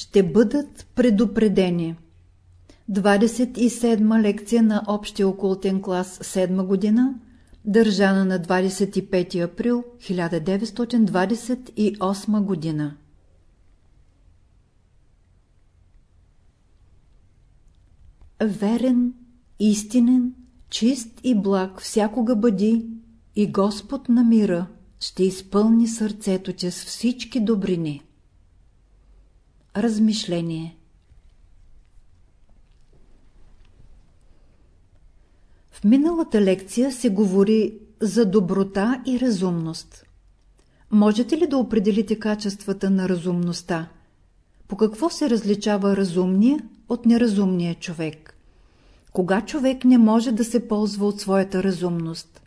ще бъдат предупредени. 27 лекция на Общия окултен клас 7 година, държана на 25 април 1928 година. Верен, истинен, чист и благ всякога бъди и Господ на мира ще изпълни сърцето ти с всички добрини. Размишление В миналата лекция се говори за доброта и разумност. Можете ли да определите качествата на разумността? По какво се различава разумния от неразумния човек? Кога човек не може да се ползва от своята разумност?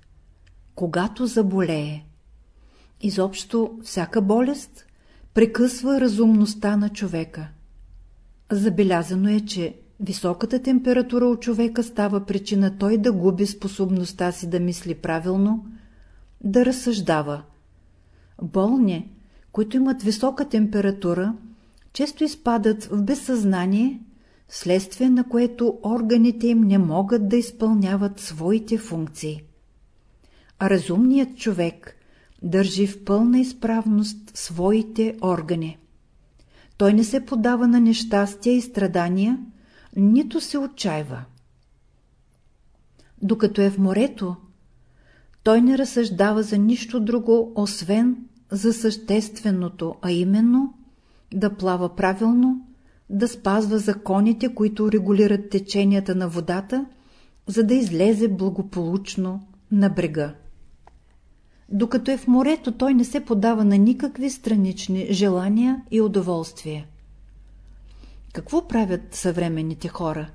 Когато заболее. Изобщо всяка болест прекъсва разумността на човека. Забелязано е, че високата температура у човека става причина той да губи способността си да мисли правилно, да разсъждава. Болни, които имат висока температура, често изпадат в безсъзнание, вследствие на което органите им не могат да изпълняват своите функции. А разумният човек държи в пълна изправност своите органи. Той не се подава на нещастия и страдания, нито се отчаива. Докато е в морето, той не разсъждава за нищо друго, освен за същественото, а именно да плава правилно, да спазва законите, които регулират теченията на водата, за да излезе благополучно на брега. Докато е в морето, той не се подава на никакви странични желания и удоволствия. Какво правят съвременните хора?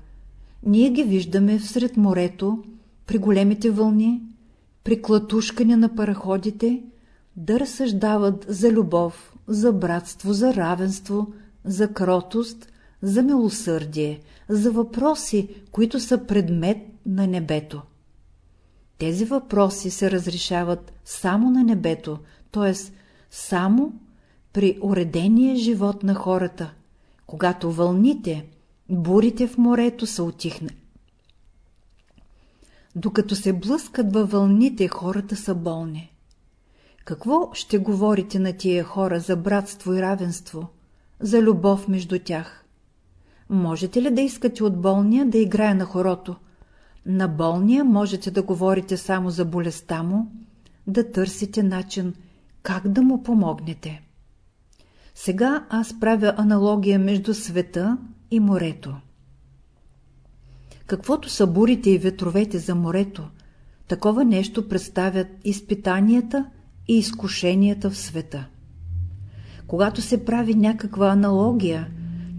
Ние ги виждаме всред морето, при големите вълни, при клатушкане на параходите, да разсъждават за любов, за братство, за равенство, за кротост, за милосърдие, за въпроси, които са предмет на небето. Тези въпроси се разрешават само на небето, т.е. само при уредения живот на хората, когато вълните, бурите в морето са отихнали. Докато се блъскат във вълните, хората са болни. Какво ще говорите на тия хора за братство и равенство, за любов между тях? Можете ли да искате от болния да играе на хорото? На болния можете да говорите само за болестта му, да търсите начин как да му помогнете. Сега аз правя аналогия между света и морето. Каквото са бурите и ветровете за морето, такова нещо представят изпитанията и изкушенията в света. Когато се прави някаква аналогия,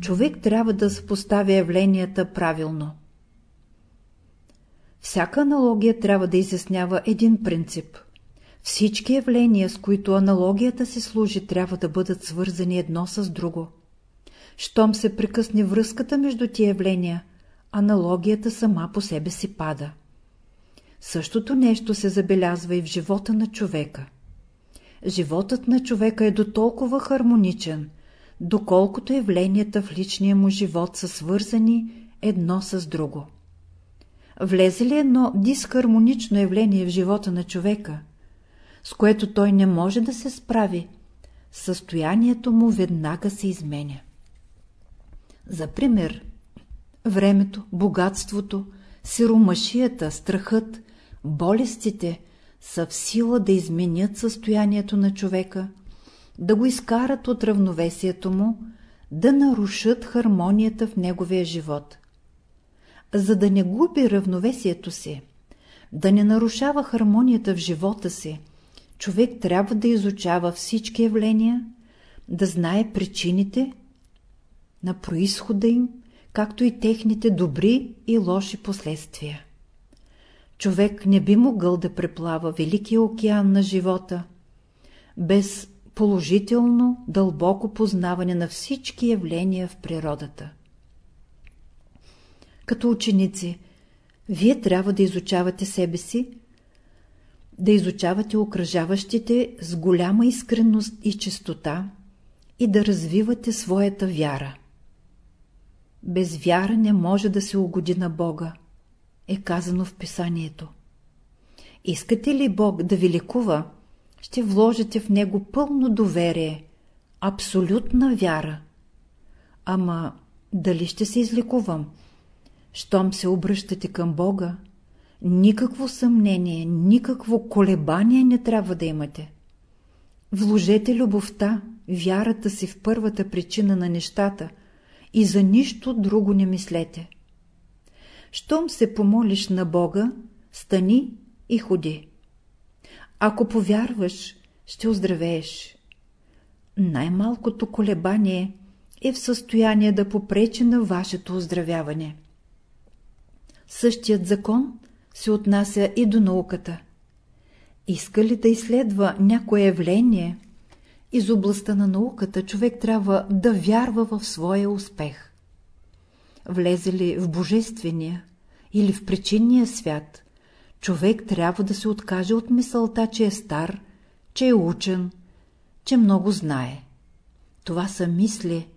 човек трябва да съпоставя явленията правилно. Всяка аналогия трябва да изяснява един принцип. Всички явления, с които аналогията се служи, трябва да бъдат свързани едно с друго. Щом се прекъсне връзката между тия явления, аналогията сама по себе си пада. Същото нещо се забелязва и в живота на човека. Животът на човека е до толкова хармоничен, доколкото явленията в личния му живот са свързани едно с друго. Влезе ли едно дисхармонично явление в живота на човека, с което той не може да се справи, състоянието му веднага се изменя. За пример, времето, богатството, сиромашията, страхът, болестите са в сила да изменят състоянието на човека, да го изкарат от равновесието му, да нарушат хармонията в неговия живот за да не губи равновесието си, да не нарушава хармонията в живота си, човек трябва да изучава всички явления, да знае причините на происхода им, както и техните добри и лоши последствия. Човек не би могъл да преплава Великия океан на живота без положително, дълбоко познаване на всички явления в природата. Като ученици, вие трябва да изучавате себе си, да изучавате окръжаващите с голяма искренност и чистота и да развивате своята вяра. Без вяра не може да се угоди на Бога, е казано в писанието. Искате ли Бог да ви лекува, ще вложите в Него пълно доверие, абсолютна вяра. Ама дали ще се излекувам? Щом се обръщате към Бога, никакво съмнение, никакво колебание не трябва да имате. Вложете любовта, вярата си в първата причина на нещата и за нищо друго не мислете. Щом се помолиш на Бога, стани и ходи. Ако повярваш, ще оздравееш. Най-малкото колебание е в състояние да попречи на вашето оздравяване. Същият закон се отнася и до науката. Иска ли да изследва някое явление, из областта на науката човек трябва да вярва в своя успех. Влезе ли в божествения или в причинния свят, човек трябва да се откаже от мисълта, че е стар, че е учен, че много знае. Това са мисли,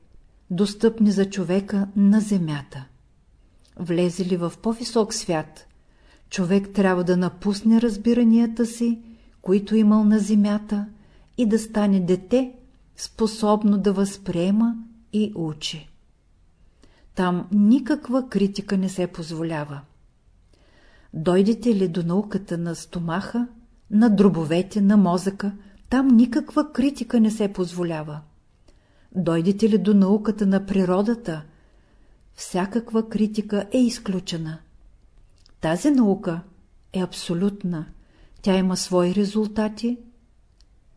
достъпни за човека на земята. Влезе ли в по-висок свят, човек трябва да напусне разбиранията си, които имал на земята, и да стане дете, способно да възприема и учи. Там никаква критика не се позволява. Дойдете ли до науката на стомаха, на дробовете, на мозъка, там никаква критика не се позволява. Дойдете ли до науката на природата, всякаква критика е изключена. Тази наука е абсолютна, тя има свои резултати,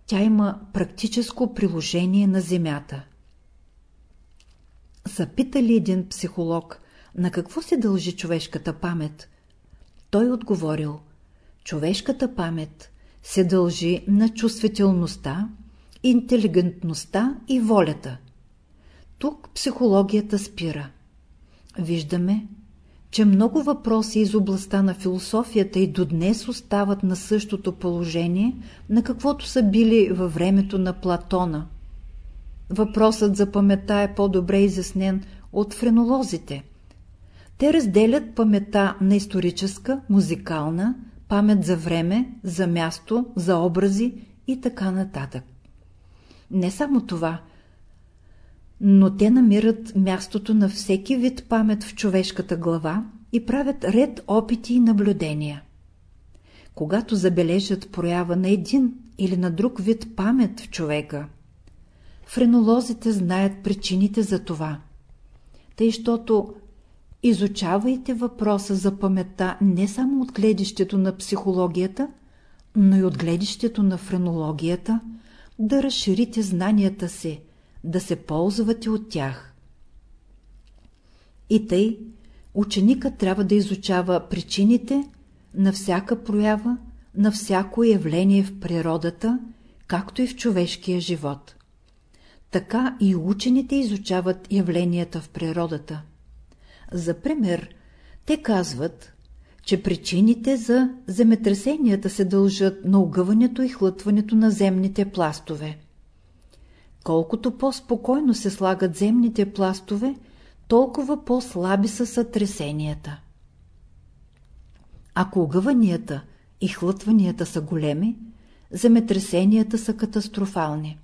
тя има практическо приложение на Земята. Запита ли един психолог, на какво се дължи човешката памет? Той отговорил, човешката памет се дължи на чувствителността, интелигентността и волята. Тук психологията спира. Виждаме, че много въпроси из областта на философията и до днес остават на същото положение, на каквото са били във времето на Платона. Въпросът за паметта е по-добре изяснен от френолозите. Те разделят паметта на историческа, музикална, памет за време, за място, за образи и така нататък. Не само това – но те намират мястото на всеки вид памет в човешката глава и правят ред опити и наблюдения. Когато забележат проява на един или на друг вид памет в човека, френолозите знаят причините за това. Тъй, щото изучавайте въпроса за паметта не само от гледището на психологията, но и от гледището на френологията, да разширите знанията си, да се ползвате от тях. И тъй, ученикът трябва да изучава причините на всяка проява, на всяко явление в природата, както и в човешкия живот. Така и учените изучават явленията в природата. За пример, те казват, че причините за земетресенията се дължат на огъването и хлътването на земните пластове. Колкото по-спокойно се слагат земните пластове, толкова по-слаби са сътресенията. Ако огъванията и хлътванията са големи, земетресенията са катастрофални.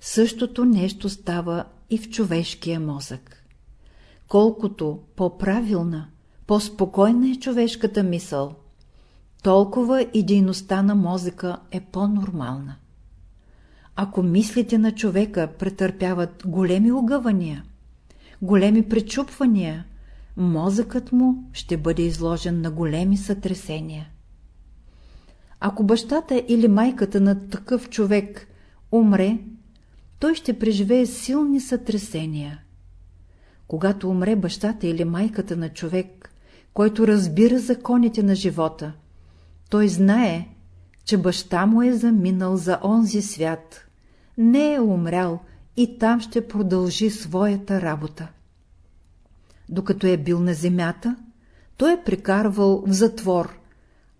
Същото нещо става и в човешкия мозък. Колкото по-правилна, по-спокойна е човешката мисъл, толкова и дейността на мозъка е по-нормална. Ако мислите на човека претърпяват големи огъвания, големи пречупвания, мозъкът му ще бъде изложен на големи сътресения. Ако бащата или майката на такъв човек умре, той ще преживее силни сътресения. Когато умре бащата или майката на човек, който разбира законите на живота, той знае, че баща му е заминал за онзи свят, не е умрял и там ще продължи своята работа. Докато е бил на земята, той е прекарвал в затвор,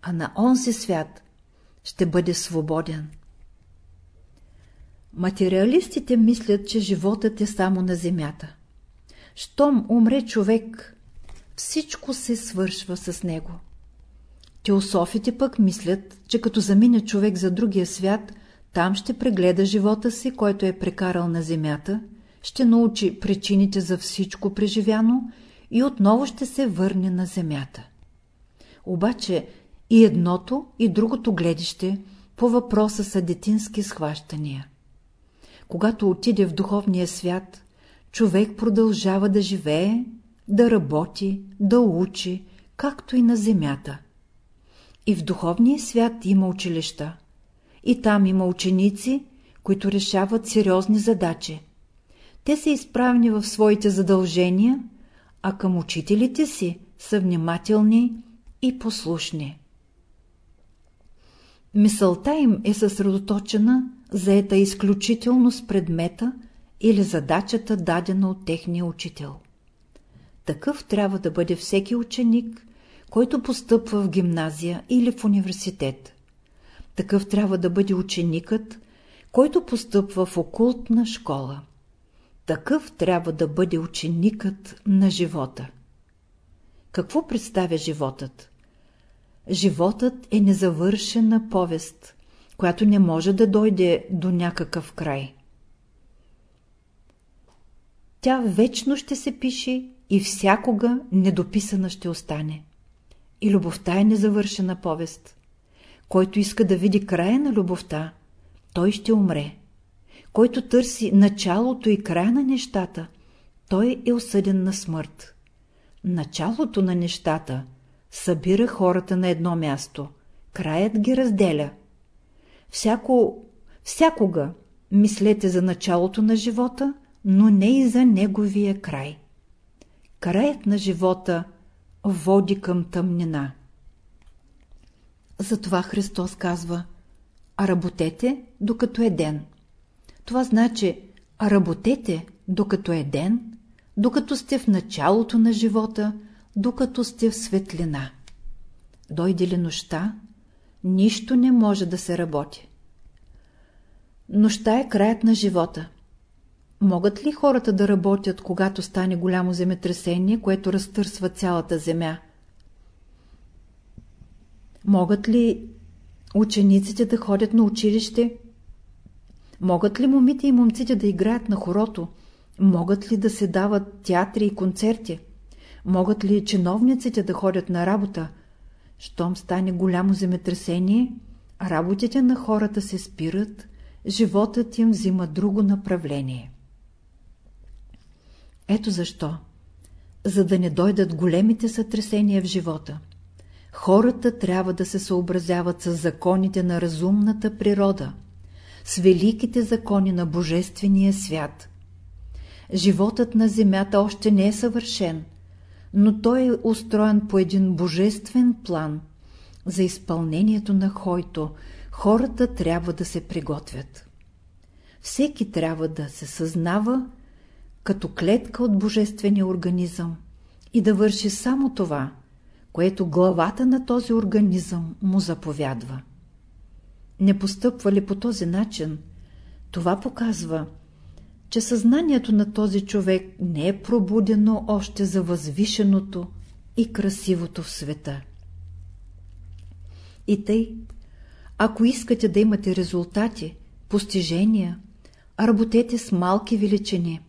а на онзи свят ще бъде свободен. Материалистите мислят, че животът е само на земята. Щом умре човек, всичко се свършва с него. Теософите пък мислят, че като замине човек за другия свят, там ще прегледа живота си, който е прекарал на земята, ще научи причините за всичко преживяно и отново ще се върне на земята. Обаче и едното, и другото гледище по въпроса са детински схващания. Когато отиде в духовния свят, човек продължава да живее, да работи, да учи, както и на земята. И в духовния свят има училища. И там има ученици, които решават сериозни задачи. Те са изправени в своите задължения, а към учителите си са внимателни и послушни. Мисълта им е съсредоточена, заета изключително с предмета или задачата дадена от техния учител. Такъв трябва да бъде всеки ученик, който постъпва в гимназия или в университет. Такъв трябва да бъде ученикът, който постъпва в окултна школа. Такъв трябва да бъде ученикът на живота. Какво представя животът? Животът е незавършена повест, която не може да дойде до някакъв край. Тя вечно ще се пише и всякога недописана ще остане. И любовта е незавършена повест. Който иска да види края на любовта, той ще умре. Който търси началото и края на нещата, той е осъден на смърт. Началото на нещата събира хората на едно място, краят ги разделя. Всяко, всякога мислете за началото на живота, но не и за неговия край. Краят на живота води към тъмнина. Затова Христос казва «А работете, докато е ден». Това значи «А работете, докато е ден», докато сте в началото на живота, докато сте в светлина. Дойде ли нощта, нищо не може да се работи. Нощта е краят на живота. Могат ли хората да работят, когато стане голямо земетресение, което разтърсва цялата земя? Могат ли учениците да ходят на училище? Могат ли момите и момците да играят на хорото? Могат ли да се дават театри и концерти? Могат ли чиновниците да ходят на работа? Щом стане голямо земетресение, работите на хората се спират, животът им взима друго направление. Ето защо, за да не дойдат големите сътресения в живота, хората трябва да се съобразяват с законите на разумната природа, с великите закони на Божествения свят. Животът на земята още не е съвършен, но той е устроен по един божествен план, за изпълнението на който хората трябва да се приготвят. Всеки трябва да се съзнава като клетка от божествения организъм и да върши само това, което главата на този организъм му заповядва. Не постъпва ли по този начин, това показва, че съзнанието на този човек не е пробудено още за възвишеното и красивото в света. И тъй, ако искате да имате резултати, постижения, работете с малки величини.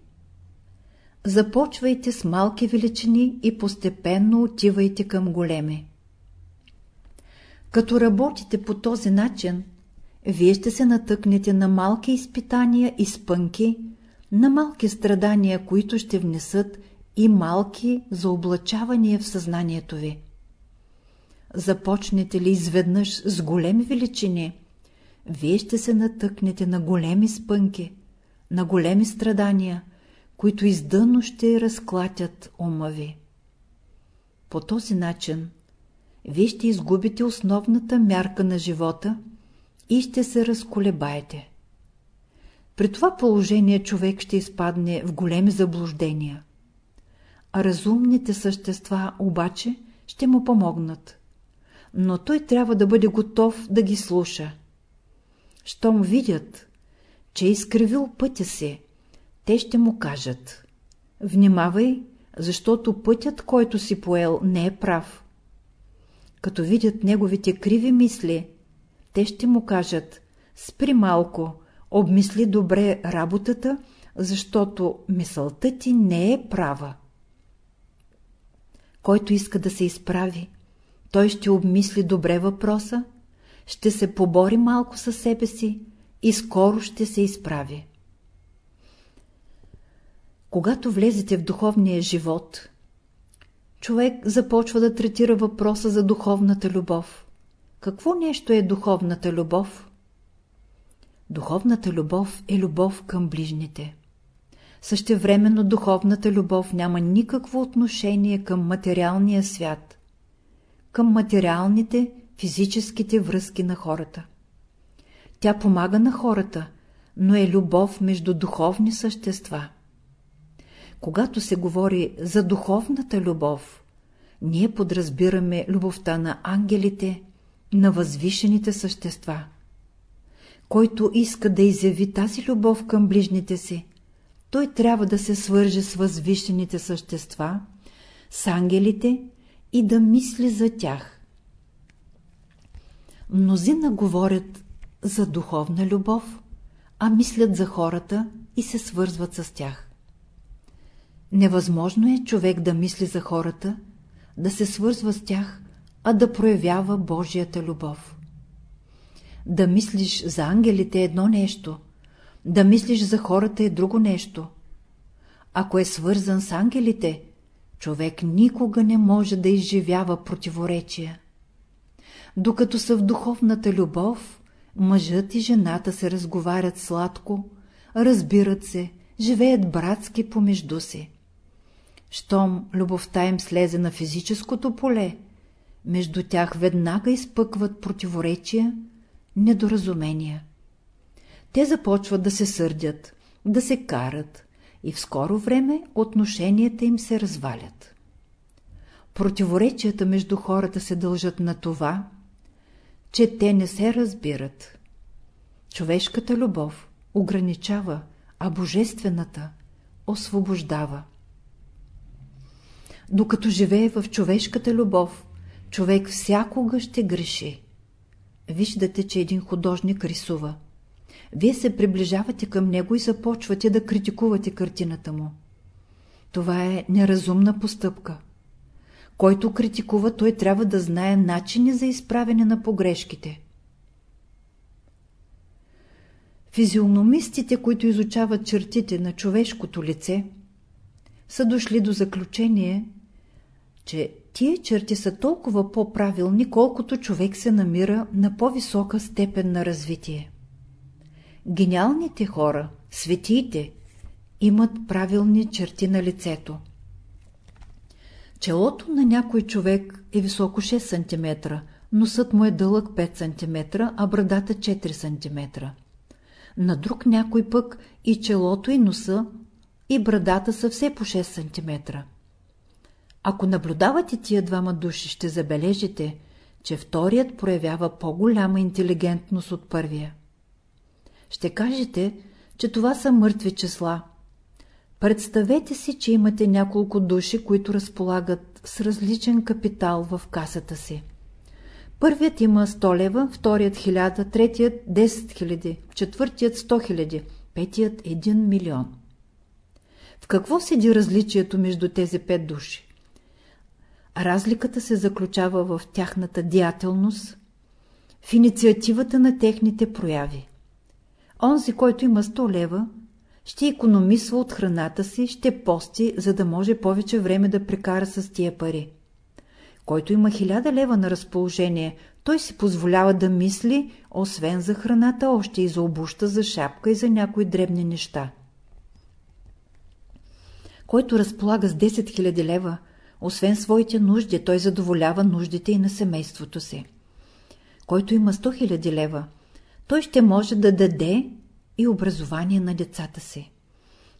Започвайте с малки величини и постепенно отивайте към големи. Като работите по този начин, вие ще се натъкнете на малки изпитания и спънки, на малки страдания, които ще внесат и малки заоблачавания в съзнанието ви. Започнете ли изведнъж с големи величини, вие ще се натъкнете на големи спънки, на големи страдания, които издъно ще разклатят ума ви. По този начин вие ще изгубите основната мярка на живота и ще се разколебаете. При това положение човек ще изпадне в големи заблуждения. А разумните същества обаче ще му помогнат. Но той трябва да бъде готов да ги слуша. Щом видят, че е изкривил пътя си, те ще му кажат Внимавай, защото пътят, който си поел, не е прав. Като видят неговите криви мисли, те ще му кажат «Спри малко, обмисли добре работата, защото мисълта ти не е права». Който иска да се изправи, той ще обмисли добре въпроса, ще се побори малко със себе си и скоро ще се изправи. Когато влезете в духовния живот, човек започва да третира въпроса за духовната любов. Какво нещо е духовната любов? Духовната любов е любов към ближните. Същевременно духовната любов няма никакво отношение към материалния свят, към материалните, физическите връзки на хората. Тя помага на хората, но е любов между духовни същества. Когато се говори за духовната любов, ние подразбираме любовта на ангелите, на възвишените същества. Който иска да изяви тази любов към ближните си, той трябва да се свърже с възвишените същества, с ангелите и да мисли за тях. Мнозина говорят за духовна любов, а мислят за хората и се свързват с тях. Невъзможно е човек да мисли за хората, да се свързва с тях, а да проявява Божията любов. Да мислиш за ангелите е едно нещо, да мислиш за хората е друго нещо. Ако е свързан с ангелите, човек никога не може да изживява противоречия. Докато са в духовната любов, мъжът и жената се разговарят сладко, разбират се, живеят братски помежду си. Щом любовта им слезе на физическото поле, между тях веднага изпъкват противоречия, недоразумения. Те започват да се сърдят, да се карат и в скоро време отношенията им се развалят. Противоречията между хората се дължат на това, че те не се разбират. Човешката любов ограничава, а божествената освобождава. Докато живее в човешката любов, човек всякога ще греши. Виждате, че един художник рисува. Вие се приближавате към него и започвате да критикувате картината му. Това е неразумна постъпка. Който критикува, той трябва да знае начини за изправене на погрешките. Физиономистите, които изучават чертите на човешкото лице, са дошли до заключение, че тия черти са толкова по-правилни, колкото човек се намира на по-висока степен на развитие. Гениалните хора, светиите, имат правилни черти на лицето. Челото на някой човек е високо 6 см, носът му е дълъг 5 см, а брадата 4 см. На друг някой пък и челото и носа и брадата са все по 6 см. Ако наблюдавате тия двама души, ще забележите, че вторият проявява по-голяма интелигентност от първия. Ще кажете, че това са мъртви числа. Представете си, че имате няколко души, които разполагат с различен капитал в касата си. Първият има 100 лева, вторият 1000, третият 10 000, четвъртият 100 000, петият 1 милион. В какво седи различието между тези пет души? Разликата се заключава в тяхната диятелност, в инициативата на техните прояви. Онзи, който има 100 лева, ще економисва от храната си, ще пости, за да може повече време да прекара с тия пари. Който има 1000 лева на разположение, той си позволява да мисли, освен за храната, още и за обуща, за шапка и за някои дребни неща. Който разполага с 10 000 лева, освен своите нужди, той задоволява нуждите и на семейството си. Който има 100 000 лева, той ще може да даде и образование на децата си.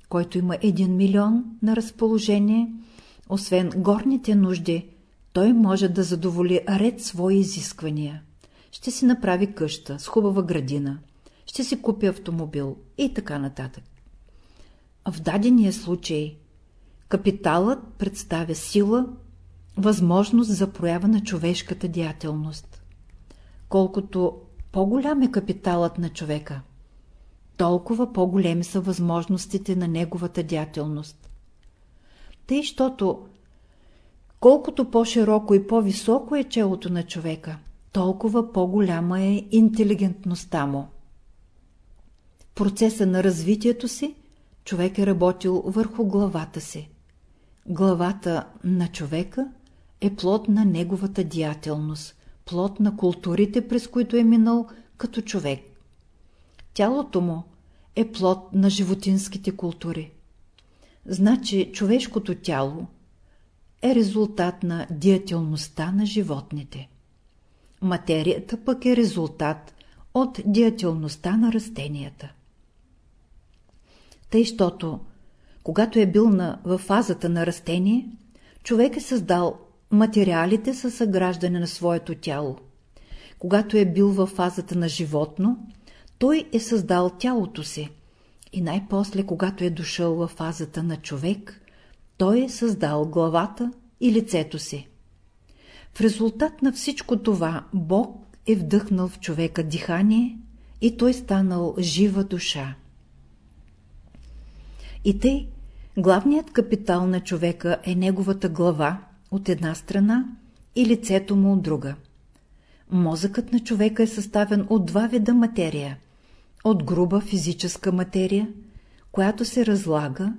Който има 1 милион на разположение, освен горните нужди, той може да задоволи ред свои изисквания. Ще си направи къща с хубава градина, ще си купи автомобил и така нататък. В дадения случай Капиталът представя сила, възможност за проява на човешката деятелност. Колкото по-голям е капиталът на човека, толкова по-големи са възможностите на неговата деятелност. Тъй, щото колкото по-широко и по-високо е челото на човека, толкова по-голяма е интелигентността му. В процеса на развитието си човек е работил върху главата си. Главата на човека е плод на неговата деятелност, плод на културите, през които е минал като човек. Тялото му е плод на животинските култури. Значи човешкото тяло е резултат на деятелността на животните. Материята пък е резултат от деятелността на растенията. Тъй, щото, когато е бил на, в фазата на растение, човек е създал материалите със съграждане на своето тяло. Когато е бил в фазата на животно, той е създал тялото си. И най-после, когато е дошъл в фазата на човек, той е създал главата и лицето си. В резултат на всичко това Бог е вдъхнал в човека дихание и той станал жива душа. И тъй, главният капитал на човека е неговата глава от една страна и лицето му от друга. Мозъкът на човека е съставен от два вида материя – от груба физическа материя, която се разлага,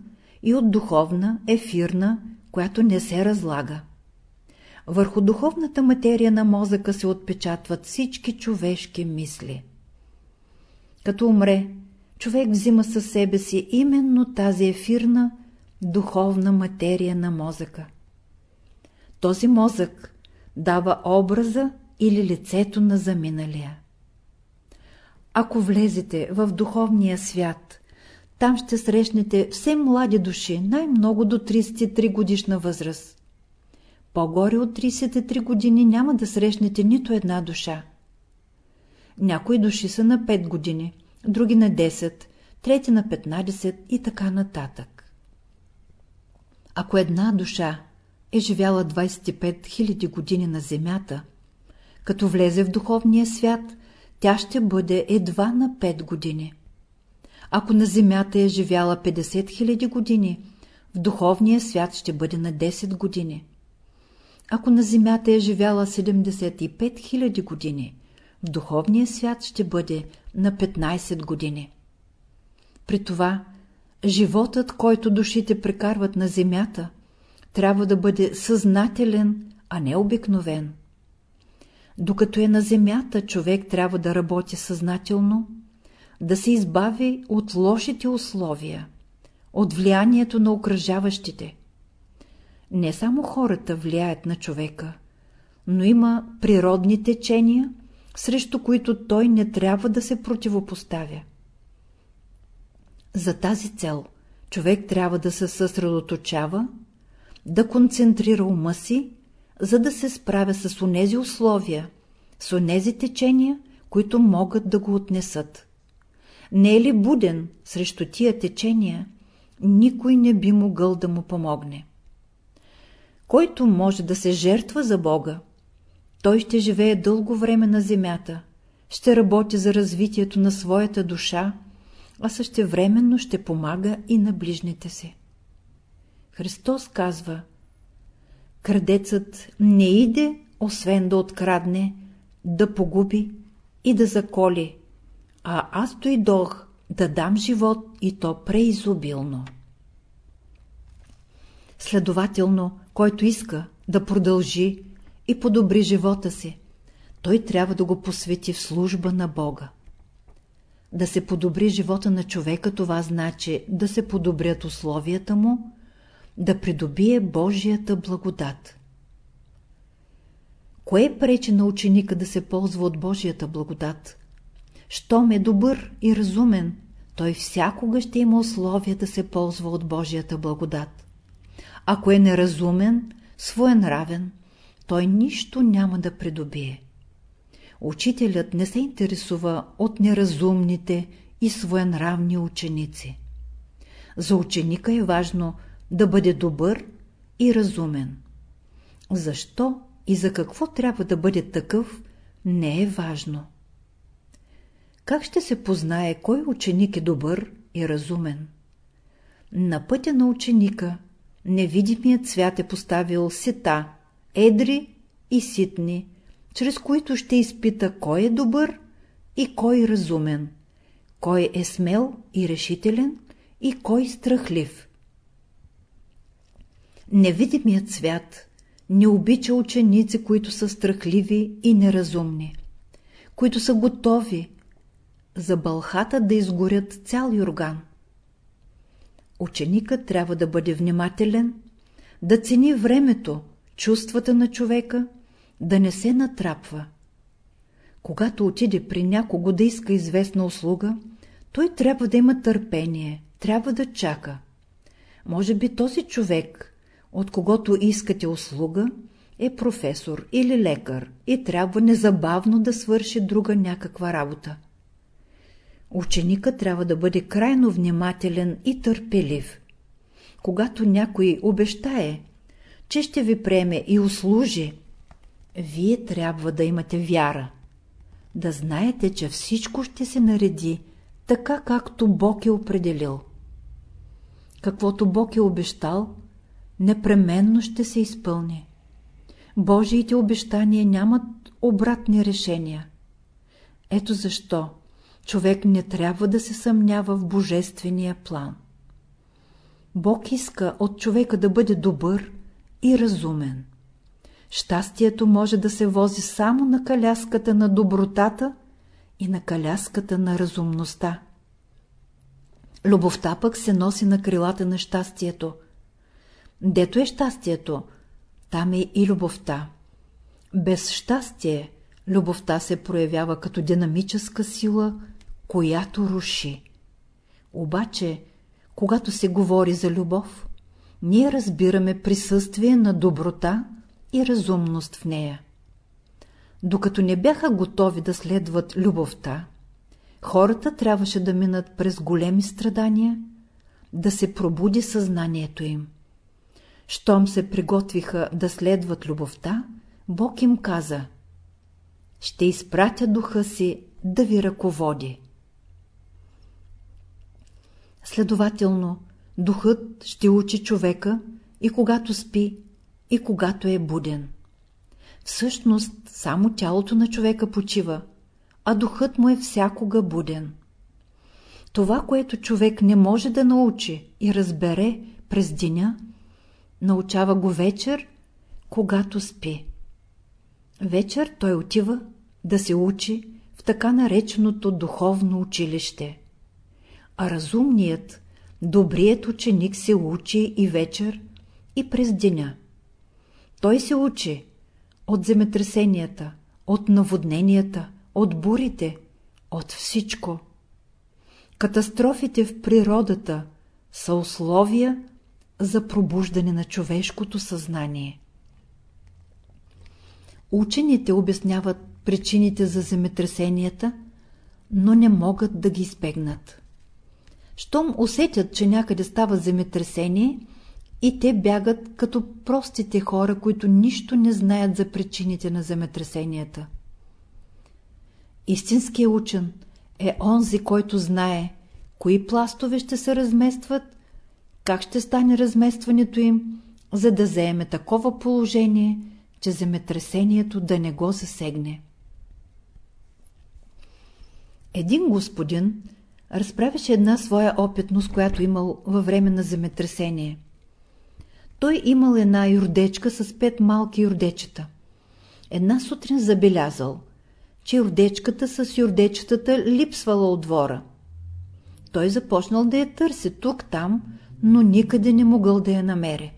и от духовна, ефирна, която не се разлага. Върху духовната материя на мозъка се отпечатват всички човешки мисли. Като умре, човек взима със себе си именно тази ефирна, духовна материя на мозъка. Този мозък дава образа или лицето на заминалия. Ако влезете в духовния свят, там ще срещнете все млади души, най-много до 33 годишна възраст. По-горе от 33 години няма да срещнете нито една душа. Някои души са на 5 години, други на 10, трети на 15 и така нататък. Ако една душа е живяла 25 000 години на земята, като влезе в духовния свят, тя ще бъде едва на 5 години. Ако на земята е живяла 50 000 години, в духовния свят ще бъде на 10 години. Ако на земята е живяла 75 000 години, в духовния свят ще бъде на 15 години. При това, животът, който душите прекарват на земята, трябва да бъде съзнателен, а не обикновен. Докато е на земята, човек трябва да работи съзнателно, да се избави от лошите условия, от влиянието на окръжаващите. Не само хората влияят на човека, но има природни течения, срещу които той не трябва да се противопоставя. За тази цел човек трябва да се съсредоточава, да концентрира ума си, за да се справя с онези условия, с онези течения, които могат да го отнесат. Не е ли буден срещу тия течения, никой не би могъл да му помогне. Който може да се жертва за Бога, той ще живее дълго време на земята, ще работи за развитието на своята душа, а същевременно ще помага и на ближните си. Христос казва Крадецът не иде, освен да открадне, да погуби и да заколи, а аз дойдох да дам живот и то преизобилно. Следователно, който иска да продължи и подобри живота си, той трябва да го посвети в служба на Бога. Да се подобри живота на човека, това значи да се подобрят условията му, да придобие Божията благодат. Кое пречи на ученика да се ползва от Божията благодат? Щом е добър и разумен, той всякога ще има условия да се ползва от Божията благодат. Ако е неразумен, своенравен, той нищо няма да придобие. Учителят не се интересува от неразумните и своенравни ученици. За ученика е важно да бъде добър и разумен. Защо и за какво трябва да бъде такъв, не е важно. Как ще се познае кой ученик е добър и разумен? На пътя на ученика невидимият свят е поставил сета, едри и ситни, чрез които ще изпита кой е добър и кой разумен, кой е смел и решителен и кой страхлив. Невидимият свят не обича ученици, които са страхливи и неразумни, които са готови за бълхата да изгорят цял юрган. Ученикът трябва да бъде внимателен, да цени времето, чувствата на човека, да не се натрапва. Когато отиде при някого да иска известна услуга, той трябва да има търпение, трябва да чака. Може би този човек, от когото искате услуга, е професор или лекар и трябва незабавно да свърши друга някаква работа. Ученикът трябва да бъде крайно внимателен и търпелив. Когато някой обещае, че ще ви приеме и услужи, вие трябва да имате вяра. Да знаете, че всичко ще се нареди така, както Бог е определил. Каквото Бог е обещал, непременно ще се изпълни. Божиите обещания нямат обратни решения. Ето защо човек не трябва да се съмнява в божествения план. Бог иска от човека да бъде добър и разумен. Щастието може да се вози само на каляската на добротата и на каляската на разумността. Любовта пък се носи на крилата на щастието. Дето е щастието, там е и любовта. Без щастие любовта се проявява като динамическа сила, която руши. Обаче, когато се говори за любов, ние разбираме присъствие на доброта и разумност в нея. Докато не бяха готови да следват любовта, хората трябваше да минат през големи страдания, да се пробуди съзнанието им. Щом се приготвиха да следват любовта, Бог им каза «Ще изпратя духа си да ви ръководи». Следователно, духът ще учи човека и когато спи, и когато е буден. Всъщност, само тялото на човека почива, а духът му е всякога буден. Това, което човек не може да научи и разбере през деня, научава го вечер, когато спи. Вечер той отива да се учи в така нареченото духовно училище. А разумният, добрият ученик се учи и вечер, и през деня. Той се учи от земетресенията, от наводненията, от бурите, от всичко. Катастрофите в природата са условия за пробуждане на човешкото съзнание. Учените обясняват причините за земетресенията, но не могат да ги избегнат. Щом усетят, че някъде става земетресение, и те бягат като простите хора, които нищо не знаят за причините на земетресенията. Истинският учен е онзи, който знае кои пластове ще се разместват, как ще стане разместването им, за да заеме такова положение, че земетресението да не го засегне. Един господин разправяше една своя опитност, която имал във време на земетресение – той имал една юрдечка с пет малки юрдечета. Една сутрин забелязал, че юрдечката с юрдечетата липсвала от двора. Той започнал да я търси тук-там, но никъде не могъл да я намери.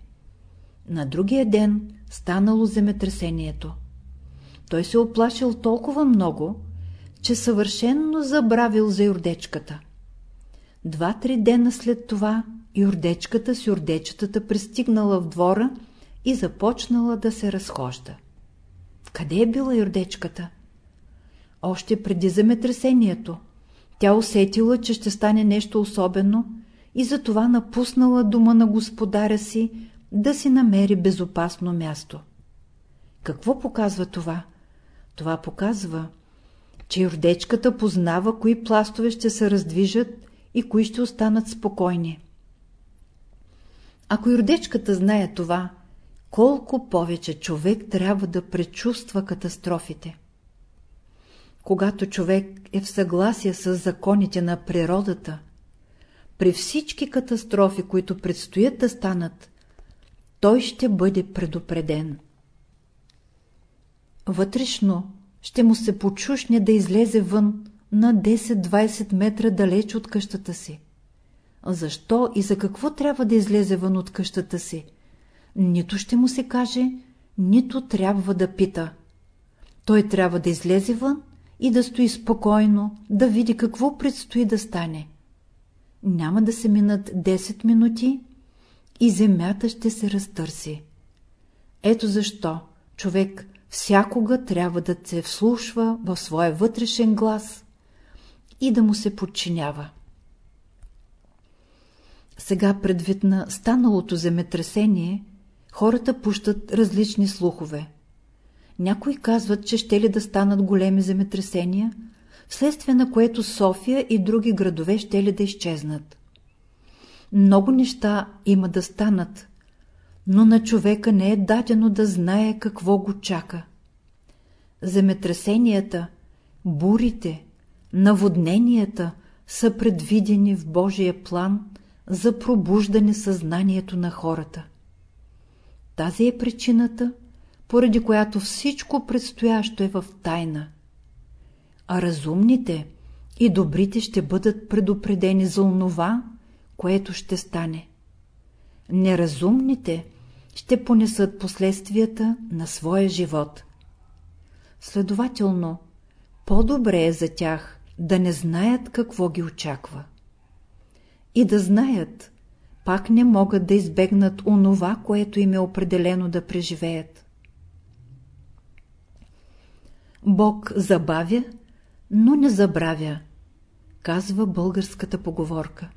На другия ден станало земетресението. Той се оплашил толкова много, че съвършенно забравил за юрдечката. Два-три дена след това юрдечката с юрдечетата пристигнала в двора и започнала да се разхожда. Къде е била юрдечката? Още преди земетресението. Тя усетила, че ще стане нещо особено и затова напуснала дома на господаря си да си намери безопасно място. Какво показва това? Това показва, че юрдечката познава кои пластове ще се раздвижат и кои ще останат спокойни. Ако юрдечката знае това, колко повече човек трябва да пречувства катастрофите. Когато човек е в съгласие с законите на природата, при всички катастрофи, които предстоят да станат, той ще бъде предупреден. Вътрешно ще му се почушне да излезе вън на 10-20 метра далеч от къщата си. Защо и за какво трябва да излезе вън от къщата си? Нито ще му се каже, нито трябва да пита. Той трябва да излезе вън и да стои спокойно, да види какво предстои да стане. Няма да се минат 10 минути и земята ще се разтърси. Ето защо човек всякога трябва да се вслушва в своя вътрешен глас и да му се подчинява. Сега предвид на станалото земетресение, хората пущат различни слухове. Някои казват, че ще ли да станат големи земетресения, вследствие на което София и други градове ще ли да изчезнат. Много неща има да станат, но на човека не е дадено да знае какво го чака. Земетресенията, бурите, наводненията са предвидени в Божия план за пробуждане съзнанието на хората. Тази е причината, поради която всичко предстоящо е в тайна. А разумните и добрите ще бъдат предупредени за онова, което ще стане. Неразумните ще понесат последствията на своя живот. Следователно, по-добре е за тях да не знаят какво ги очаква. И да знаят, пак не могат да избегнат онова, което им е определено да преживеят. Бог забавя, но не забравя, казва българската поговорка.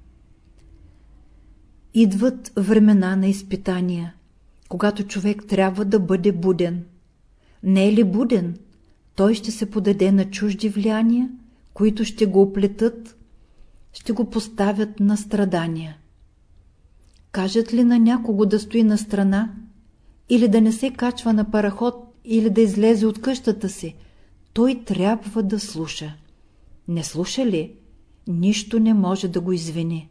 Идват времена на изпитания, когато човек трябва да бъде буден. Не е ли буден, той ще се подаде на чужди влияния, които ще го оплетат, ще го поставят на страдания. Кажат ли на някого да стои на страна, или да не се качва на параход, или да излезе от къщата си, той трябва да слуша. Не слуша ли, нищо не може да го извини.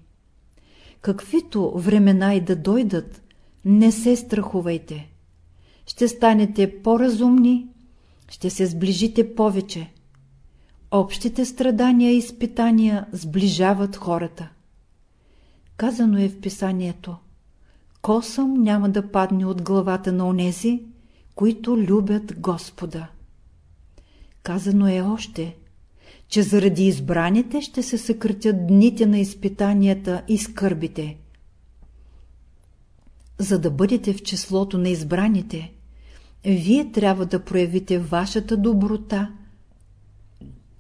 Каквито времена и да дойдат, не се страхувайте. Ще станете по-разумни, ще се сближите повече. Общите страдания и изпитания сближават хората. Казано е в писанието Косъм няма да падне от главата на онези, които любят Господа. Казано е още, че заради избраните ще се съкратят дните на изпитанията и скърбите. За да бъдете в числото на избраните, вие трябва да проявите вашата доброта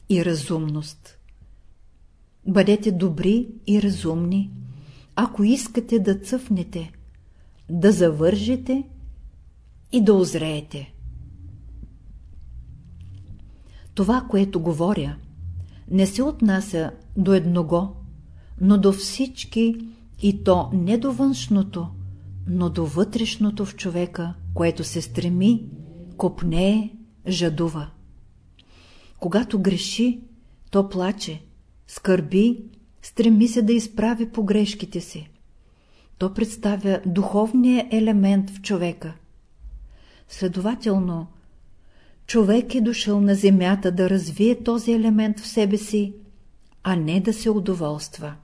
и разумност. Бъдете добри и разумни, ако искате да цъфнете, да завържете и да озреете. Това, което говоря, не се отнася до едного, но до всички и то не до външното, но до вътрешното в човека, което се стреми, копнее, жадува. Когато греши, то плаче, скърби, стреми се да изправи погрешките си. То представя духовния елемент в човека. Следователно, човек е дошъл на земята да развие този елемент в себе си, а не да се удоволства.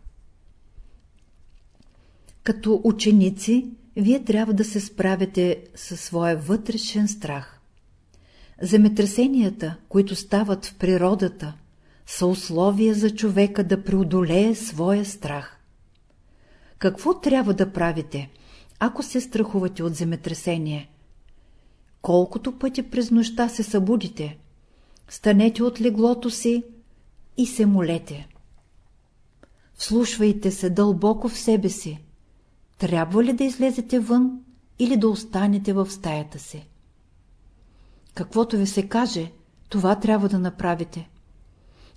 Като ученици, вие трябва да се справите със своя вътрешен страх. Земетресенията, които стават в природата, са условия за човека да преодолее своя страх. Какво трябва да правите, ако се страхувате от земетресение? Колкото пъти през нощта се събудите, станете от леглото си и се молете. Вслушвайте се дълбоко в себе си. Трябва ли да излезете вън или да останете в стаята си? Каквото ви се каже, това трябва да направите.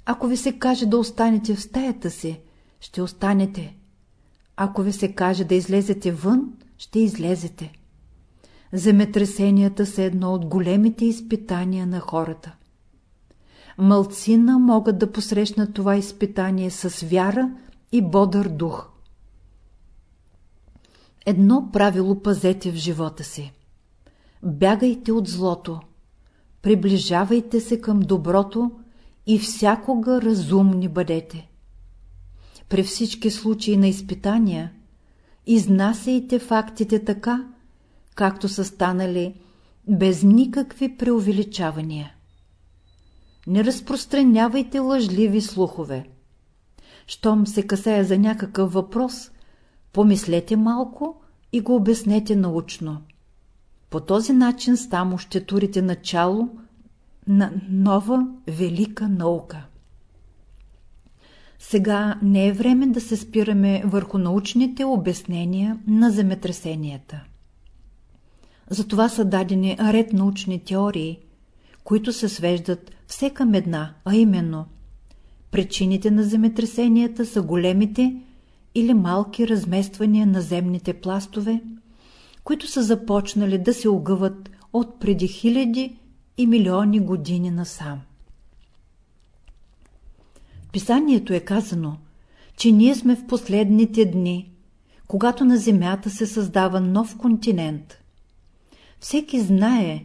Ако ви се каже да останете в стаята си, ще останете. Ако ви се каже да излезете вън, ще излезете. Земетресенията са едно от големите изпитания на хората. Мълцина могат да посрещнат това изпитание с вяра и бодър дух. Едно правило пазете в живота си. Бягайте от злото, приближавайте се към доброто и всякога разумни бъдете. При всички случаи на изпитания изнасяйте фактите така, както са станали, без никакви преувеличавания. Не разпространявайте лъжливи слухове. Щом се касае за някакъв въпрос, помислете малко и го обяснете научно. По този начин само ще турите начало на нова велика наука. Сега не е време да се спираме върху научните обяснения на земетресенията. Затова са дадени ред научни теории, които се свеждат все към една, а именно причините на земетресенията са големите или малки размествания на земните пластове, които са започнали да се огъват от преди хиляди и милиони години насам. Писанието е казано, че ние сме в последните дни, когато на Земята се създава нов континент. Всеки знае,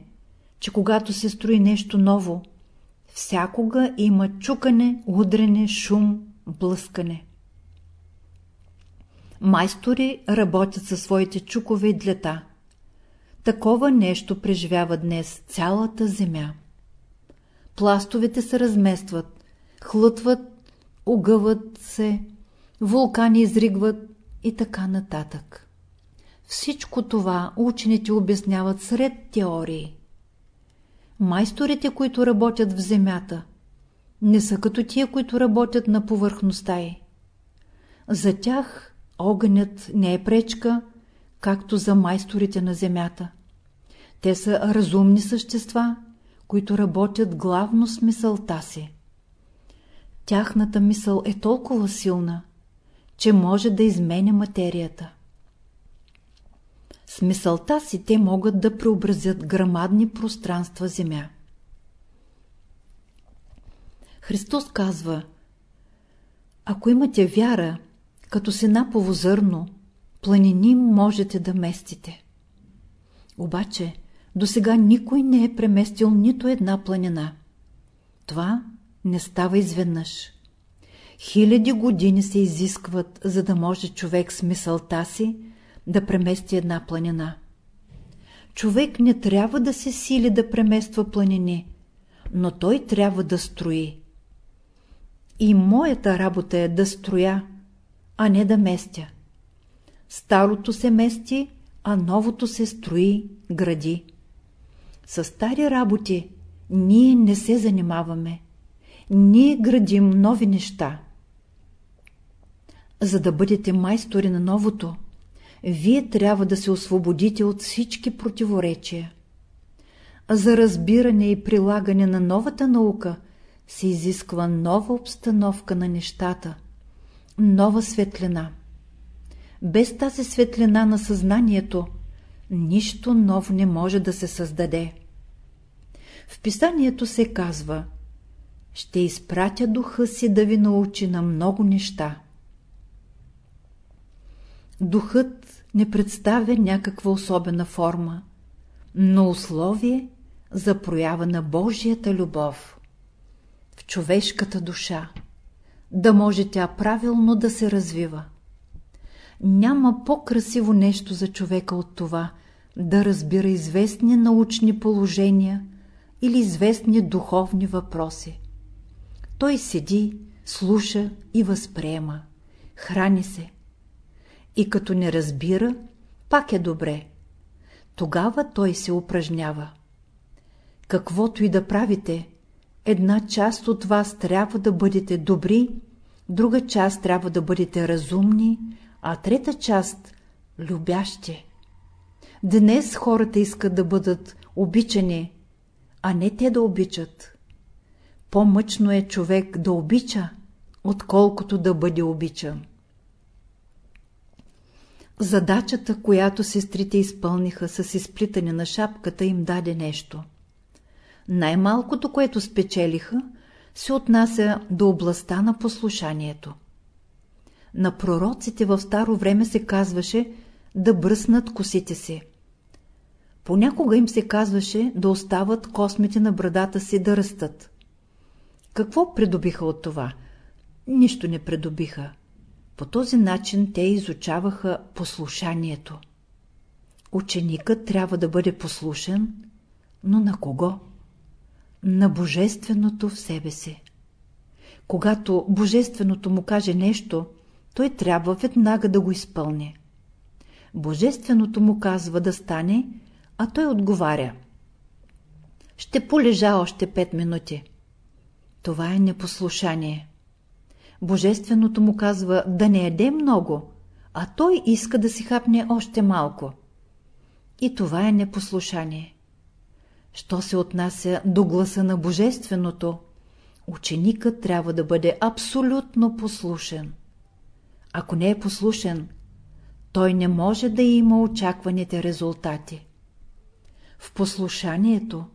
че когато се строи нещо ново, всякога има чукане, удрене, шум, блъскане. Майстори работят със своите чукове и длета. Такова нещо преживява днес цялата земя. Пластовете се разместват, хлътват, огъват се, вулкани изригват и така нататък. Всичко това учените обясняват сред теории. Майсторите, които работят в земята, не са като тия, които работят на повърхността й. За тях огънят не е пречка, както за майсторите на земята. Те са разумни същества, които работят главно с мисълта си. Тяхната мисъл е толкова силна, че може да изменя материята. С мисълта си те могат да преобразят грамадни пространства земя. Христос казва Ако имате вяра, като сенапово зърно, планини можете да местите. Обаче, до сега никой не е преместил нито една планина. Това не става изведнъж. Хиляди години се изискват, за да може човек с мисълта си да премести една планина. Човек не трябва да се сили да премества планини, но той трябва да строи. И моята работа е да строя, а не да местя. Старото се мести, а новото се строи, гради. С стари работи ние не се занимаваме. Ние градим нови неща. За да бъдете майстори на новото, вие трябва да се освободите от всички противоречия. За разбиране и прилагане на новата наука се изисква нова обстановка на нещата, нова светлина. Без тази светлина на съзнанието, нищо ново не може да се създаде. В писанието се казва «Ще изпратя духа си да ви научи на много неща». Духът не представя някаква особена форма, но условие за проява на Божията любов в човешката душа, да може тя правилно да се развива. Няма по-красиво нещо за човека от това да разбира известни научни положения или известни духовни въпроси. Той седи, слуша и възприема, храни се, и като не разбира, пак е добре. Тогава той се упражнява. Каквото и да правите, една част от вас трябва да бъдете добри друга част трябва да бъдете разумни, а трета част – любящи. Днес хората искат да бъдат обичани, а не те да обичат. По-мъчно е човек да обича, отколкото да бъде обичан. Задачата, която сестрите изпълниха с изплитане на шапката, им даде нещо. Най-малкото, което спечелиха, се отнася до областта на послушанието. На пророците в старо време се казваше да бръснат косите си. Понякога им се казваше да остават космите на брадата си да растат. Какво придобиха от това? Нищо не придобиха. По този начин те изучаваха послушанието. Ученикът трябва да бъде послушен, но на кого? На Божественото в себе си. Когато Божественото му каже нещо, той трябва веднага да го изпълни. Божественото му казва да стане, а той отговаря. Ще полежа още пет минути. Това е непослушание. Божественото му казва да не еде много, а той иска да си хапне още малко. И това е непослушание. Що се отнася до гласа на Божественото, ученикът трябва да бъде абсолютно послушен. Ако не е послушен, той не може да има очакваните резултати. В послушанието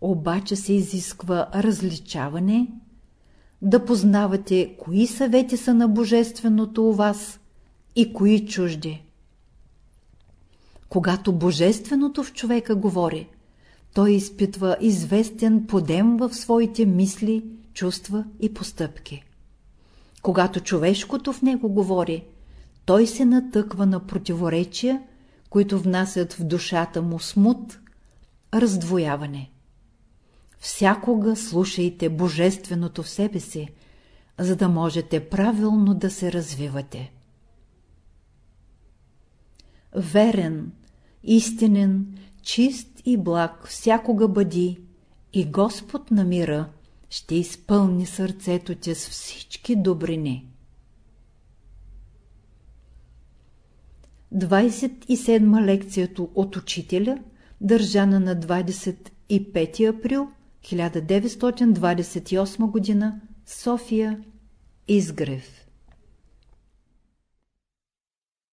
обаче се изисква различаване, да познавате кои съвети са на Божественото у вас и кои чужди. Когато Божественото в човека говори, той изпитва известен подем в своите мисли, чувства и постъпки. Когато човешкото в него говори, той се натъква на противоречия, които внасят в душата му смут, раздвояване. Всякога слушайте Божественото в себе си, за да можете правилно да се развивате. Верен, истинен, чист и благ всякога бъди и Господ на мира ще изпълни сърцето ти с всички добрини. 27 лекцията от учителя, държана на 25 април 1928 г. София Изгрев